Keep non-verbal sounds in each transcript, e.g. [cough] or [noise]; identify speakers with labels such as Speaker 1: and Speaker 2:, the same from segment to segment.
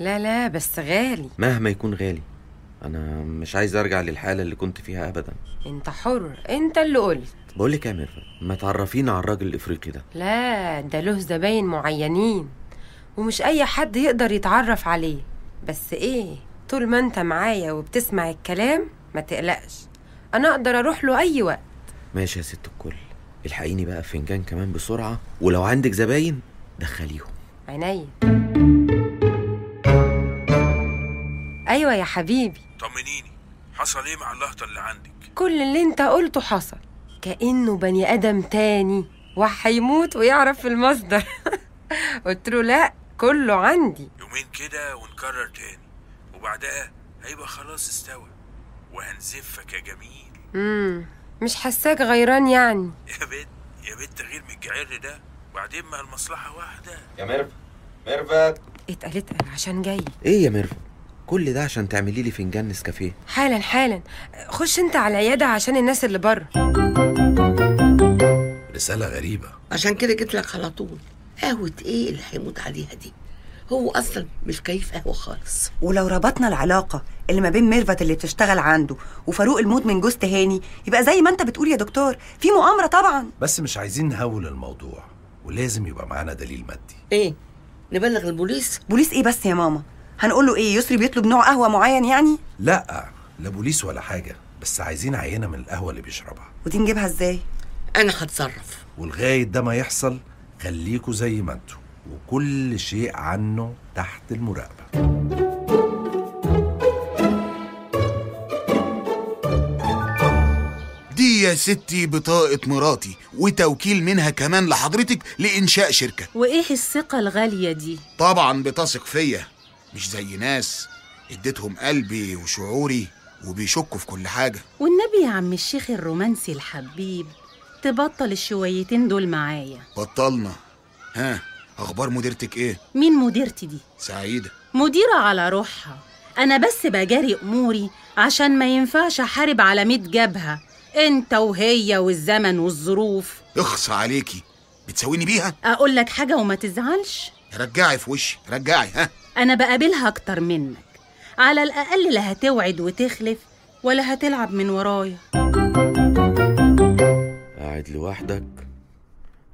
Speaker 1: لا لا بس غالي.
Speaker 2: مهما يكون غالي. أنا مش عايز أرجع للحالة اللي كنت فيها ابدا.
Speaker 1: أنت حر. أنت اللي قلت.
Speaker 2: بقول لك يا ميرفت ما تعرفينا على الراجل الإفريقي ده.
Speaker 1: لا ده له زباين معينين. ومش أي حد يقدر يتعرف عليه. بس إيه طول ما أنت معايا وبتسمع الكلام ما تقلقش. أنا أقدر أروح له أي وقت.
Speaker 2: ماشي يا ست الكل. الحقيني بقى فنجان كمان بسرعة ولو عندك زباين دخليهم.
Speaker 1: عينيا. أيوه يا حبيبي.
Speaker 3: طمنيني حصل إيه مع اللهطه اللي عندك؟
Speaker 1: كل اللي أنت قلته حصل. كأنه بني آدم تاني وهيموت ويعرف المصدر. [laughs] قلت له لا كله عندي.
Speaker 3: يومين كده ونكرر تاني. وبعدها هيبقى خلاص استوى. وهنزفك يا جميل.
Speaker 1: امم مش حساك غيران يعني.
Speaker 3: يا بنت يا بنت غير من الجعر ده. وبعدين ما المصلحة واحدة.
Speaker 2: يا ميرفت ميرفت.
Speaker 1: اتقل اتقل عشان جاي.
Speaker 2: إيه يا ميرفت؟ كل ده عشان تعملي لي فنجان نسكافيه.
Speaker 1: حالا حالا. خش انت على العيادة عشان الناس اللي بره.
Speaker 3: رسالة غريبة.
Speaker 4: عشان كده جيت لك على طول. قهوة إيه اللي هيموت عليها دي؟ هو أصلا مش كيف قهوة خالص.
Speaker 5: ولو ربطنا العلاقة اللي ما بين ميرفت اللي بتشتغل عنده وفاروق المدمن جوز تهاني يبقى زي ما انت بتقول يا دكتور في مؤامرة طبعا.
Speaker 6: بس مش عايزين نهول الموضوع ولازم يبقى معانا دليل مادي.
Speaker 4: إيه؟ نبلغ البوليس؟
Speaker 5: بوليس إيه بس يا ماما؟ هنقول له إيه؟ يسري بيطلب نوع قهوة معين يعني؟
Speaker 6: لا لا بوليس ولا حاجة بس عايزين عينة من القهوة اللي بيشربها.
Speaker 5: ودي نجيبها إزاي؟
Speaker 4: أنا هتصرف.
Speaker 6: ولغاية ده ما يحصل خليكوا زي ما أنتوا وكل شيء عنه تحت المراقبة.
Speaker 7: دي يا ستي بطاقة مراتي وتوكيل منها كمان لحضرتك لإنشاء شركة.
Speaker 8: وإيه الثقة الغالية دي؟
Speaker 7: طبعا بتثق فيا. مش زي ناس. اديتهم قلبي وشعوري وبيشكوا في كل حاجة.
Speaker 8: والنبي يا عم الشيخ الرومانسي الحبيب تبطل الشويتين دول معايا.
Speaker 7: بطلنا. ها أخبار مديرتك إيه؟
Speaker 8: مين مديرتي دي؟
Speaker 7: سعيدة.
Speaker 8: مديرة على روحها. أنا بس بجاري أموري عشان ما ينفعش أحارب على ميت جبهة أنت وهي والزمن والظروف.
Speaker 7: اخص عليكي. بتساويني بيها؟
Speaker 8: أقول لك حاجة وما تزعلش.
Speaker 7: رجعي في وشي رجعي ها؟
Speaker 8: أنا بقابلها أكتر منك. على الأقل لا هتوعد وتخلف ولا هتلعب من ورايا.
Speaker 2: قاعد لوحدك؟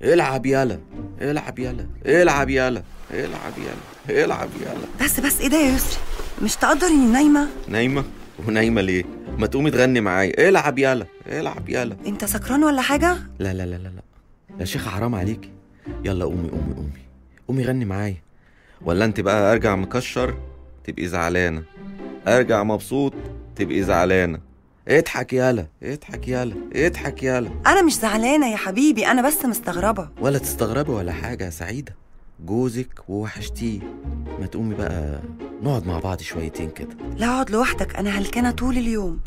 Speaker 2: العب يالا العب يالا العب يالا العب يالا العب يالا
Speaker 5: بس بس إيه ده يا يسري؟ مش تقدر إني نايمة؟
Speaker 2: نايمة؟ ونايمة ليه؟ ما تقومي تغني معايا. العب يالا العب يالا
Speaker 5: أنت سكران ولا حاجة؟
Speaker 2: لا لا لا لا لا. يا شيخة حرام عليكي. يلا قومي قومي قومي. قومي غني معايا. ولا انت بقى ارجع مكشر تبقي زعلانة. ارجع مبسوط تبقي زعلانة. اضحك يالا اضحك يالا اضحك يالا.
Speaker 5: أنا مش زعلانة يا حبيبي أنا بس مستغربة.
Speaker 2: ولا تستغربي ولا حاجة يا سعيدة. جوزك ووحشتيه. ما تقومي بقى نقعد مع بعض شويتين كده.
Speaker 5: لا أقعد لوحدك أنا هلكانة طول اليوم.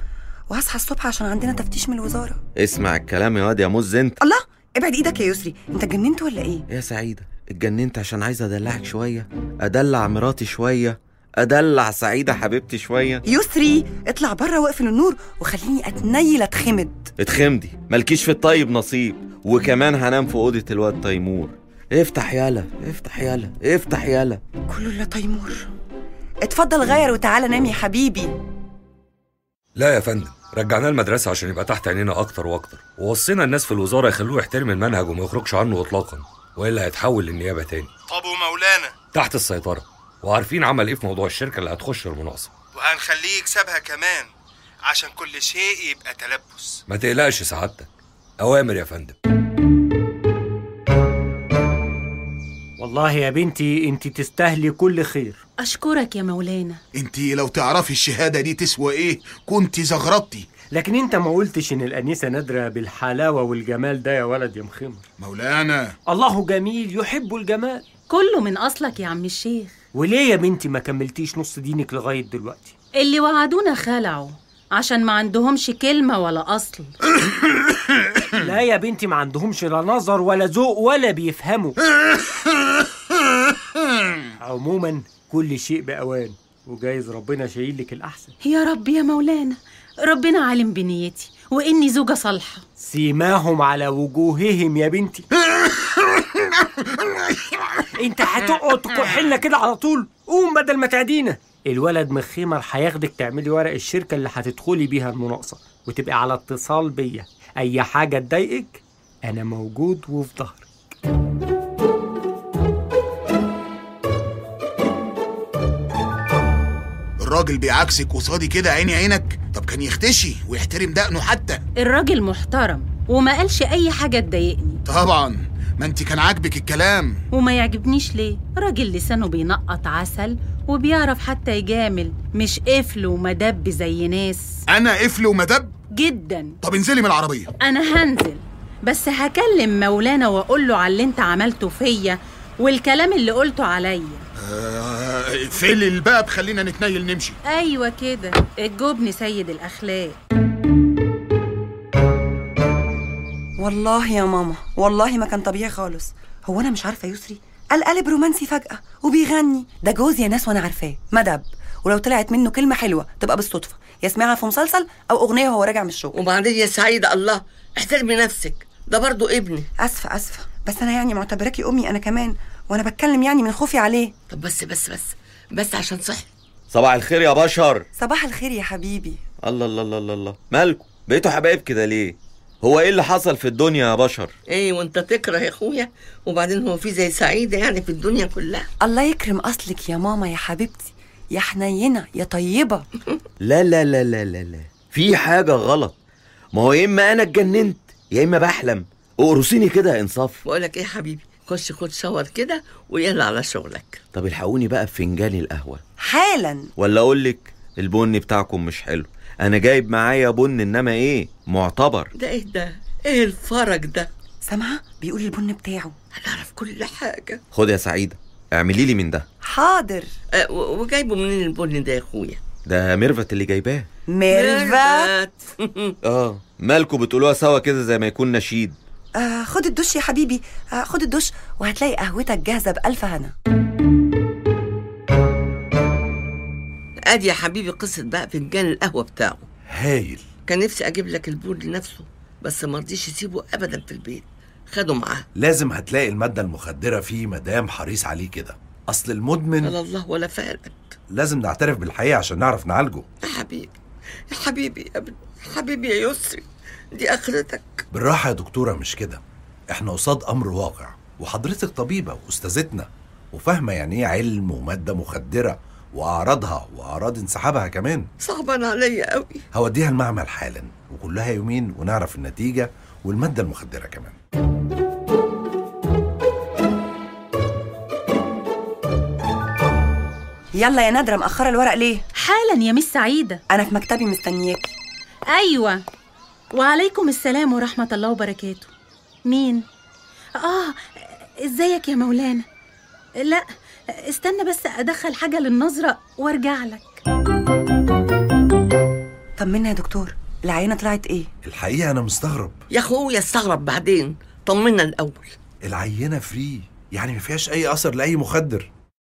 Speaker 5: وهصحى الصبح عشان عندنا تفتيش من الوزارة.
Speaker 2: اسمع الكلام يا واد يا مز انت.
Speaker 5: الله ابعد إيدك يا يسري. انت اتجننت ولا إيه؟
Speaker 2: يا سعيدة. اتجننت عشان عايز أدلعك شوية أدلع مراتي شوية أدلع سعيدة حبيبتي شوية.
Speaker 5: يسري اطلع بره واقفل النور وخليني أتنيل أتخمد.
Speaker 2: اتخمدي مالكيش في الطيب نصيب وكمان هنام في أوضة الواد تيمور. افتح يالا افتح يالا افتح يالا.
Speaker 5: كله الا تيمور. اتفضل غير وتعالى نام يا حبيبي.
Speaker 9: لا يا فندم رجعناه المدرسة عشان يبقى تحت عينينا أكتر وأكتر. ووصينا الناس في الوزارة يخلوه يحترم المنهج وما يخرجش عنه إطلاقا. وإلا هيتحول للنيابة تاني.
Speaker 10: طب ومولانا؟
Speaker 9: تحت السيطرة. وعارفين عمل إيه في موضوع الشركة اللي هتخش المناقصة.
Speaker 10: وهنخليه يكسبها كمان عشان كل شيء يبقى تلبس.
Speaker 9: ما تقلقش سعادتك. أوامر يا فندم.
Speaker 11: والله يا بنتي انت تستاهلي كل خير.
Speaker 8: أشكرك يا مولانا.
Speaker 7: انت لو تعرفي الشهادة دي تسوى إيه؟ كنت زغرطتي
Speaker 11: لكن انت ما قلتش ان الانسه نادرة بالحلاوة والجمال ده يا ولد يا مخمر
Speaker 7: مولانا.
Speaker 11: الله جميل يحب الجمال.
Speaker 8: كله من أصلك يا عم الشيخ.
Speaker 11: وليه يا بنتي ما كملتيش نص دينك لغاية دلوقتي؟
Speaker 8: اللي وعدونا خلعوا عشان ما عندهمش كلمة ولا أصل. [coughs]
Speaker 11: لا يا بنتي ما عندهمش لا نظر ولا ذوق ولا بيفهموا. [coughs] عموما كل شيء بأوان. وجايز ربنا شايل لك الأحسن.
Speaker 8: يا رب يا مولانا ربنا عالم بنيتي وإني زوجة صالحة.
Speaker 11: سيماهم على وجوههم يا بنتي. [laughs] انت هتقعد تكح لنا كده على طول؟ قوم بدل ما تعدينا. الولد مخيمر هياخدك تعملي ورق الشركة اللي هتدخلي بيها المناقصة وتبقى على اتصال بيا. أي حاجة تضايقك أنا موجود وفي ظهرك.
Speaker 7: الراجل بيعكسك قصادي كده عيني عينك؟ طب كان يختشي ويحترم دقنه حتى.
Speaker 8: الراجل محترم وما قالش أي حاجة تضايقني.
Speaker 7: طبعا. ما انت كان عاجبك الكلام.
Speaker 8: وما يعجبنيش ليه؟ راجل لسانه بينقط عسل وبيعرف حتى يجامل مش قفل ومدب زي ناس.
Speaker 7: أنا قفل ومدب؟
Speaker 8: جدا.
Speaker 7: طب انزلي من العربية.
Speaker 8: أنا هنزل. بس هكلم مولانا واقول له على اللي انت عملته فيا والكلام اللي قلته عليا.
Speaker 7: آه، اقفلي الباب خلينا نتنيل نمشي.
Speaker 8: أيوه كده. الجبن سيد الأخلاق.
Speaker 5: والله يا ماما والله ما كان طبيعي خالص. هو أنا مش عارفة يسري؟ قال قلب رومانسي فجأة وبيغني. ده جوز يا ناس وأنا عارفاه. مدب. ولو طلعت منه كلمة حلوة تبقى بالصدفة. يسمعها في مسلسل أو أغنية وهو راجع من الشغل.
Speaker 4: وبعدين يا سعيدة الله احترمي نفسك. ده برضو ابني.
Speaker 5: أسفة أسفة. بس أنا يعني معتبراكي أمي أنا كمان. وأنا بتكلم يعني من خوفي عليه.
Speaker 4: طب بس بس بس بس عشان صحي.
Speaker 2: صباح الخير يا بشر.
Speaker 5: صباح الخير يا حبيبي.
Speaker 2: الله الله الله الله الله. مالكم بقيتوا حبايب كده ليه؟ هو إيه اللي حصل في الدنيا يا بشر؟
Speaker 4: إيه وأنت تكره يا أخويا؟ وبعدين هو في زي سعيدة يعني في الدنيا كلها.
Speaker 5: الله يكرم أصلك يا ماما يا حبيبتي. يا حنينة يا طيبة. [laughs]
Speaker 2: لا لا لا لا لا لا. في حاجة غلط. ما هو يا إما أنا اتجننت يا إما بحلم. اقرصيني كده يا إنصاف.
Speaker 4: بقولك إيه يا حبيبي؟ خش خد شاور كده ويلا على شغلك.
Speaker 2: طب الحقوني بقى بفنجان القهوة.
Speaker 5: حالا.
Speaker 2: ولا أقول لك البن بتاعكم مش حلو. أنا جايب معايا بن إنما إيه؟ معتبر.
Speaker 4: ده إيه ده؟ إيه الفرج ده؟
Speaker 5: سامعة؟ بيقول البن بتاعه.
Speaker 4: هنعرف كل حاجة.
Speaker 2: خد يا سعيدة اعملي لي من ده.
Speaker 5: حاضر.
Speaker 4: أه وجايبه منين البن ده يا أخويا؟
Speaker 2: ده ميرفت اللي جايباه.
Speaker 5: ميرفت. [laughs]
Speaker 2: آه مالكوا بتقولوها سوا كده زي ما يكون نشيد.
Speaker 5: آه خد الدش يا حبيبي. آه خد الدش وهتلاقي قهوتك جاهزة بألف هنا.
Speaker 4: ادي يا حبيبي قصة بقى فنجان القهوة بتاعه.
Speaker 6: هايل.
Speaker 4: كان نفسي أجيب لك البن لنفسه بس ما رضيش يسيبه ابدا في البيت. خده معاه.
Speaker 6: لازم هتلاقي المادة المخدرة فيه مدام حريص عليه كده. أصل المدمن
Speaker 4: على الله ولا فارق
Speaker 6: لازم نعترف بالحقيقة عشان نعرف نعالجه.
Speaker 4: يا حبيبي يا حبيبي يا ابني يا حبيبي يا يسري. دي أخرتك.
Speaker 6: بالراحة يا دكتورة مش كده. إحنا قصاد أمر واقع وحضرتك طبيبة وأستاذتنا وفاهمة يعني إيه علم ومادة مخدرة وأعراضها وأعراض انسحابها كمان.
Speaker 4: صعبان عليا قوي
Speaker 6: هوديها المعمل حالا وكلها يومين ونعرف النتيجة والمادة المخدرة كمان.
Speaker 5: يلا يا نادره مأخرة الورق ليه؟
Speaker 8: حالا يا مس سعيدة.
Speaker 5: أنا في مكتبي مستنياكي.
Speaker 8: أيوه. وعليكم السلام ورحمة الله وبركاته. مين؟ آه إزيك يا مولانا؟ لا استنى بس أدخل حاجة للنظرة وأرجع لك.
Speaker 5: طمنا يا دكتور؟ العينة طلعت إيه؟
Speaker 6: الحقيقة أنا مستغرب.
Speaker 4: يا أخويا استغرب بعدين. طمنا الأول.
Speaker 6: العينة فري يعني ما فيهاش أي أثر لأي مخدر.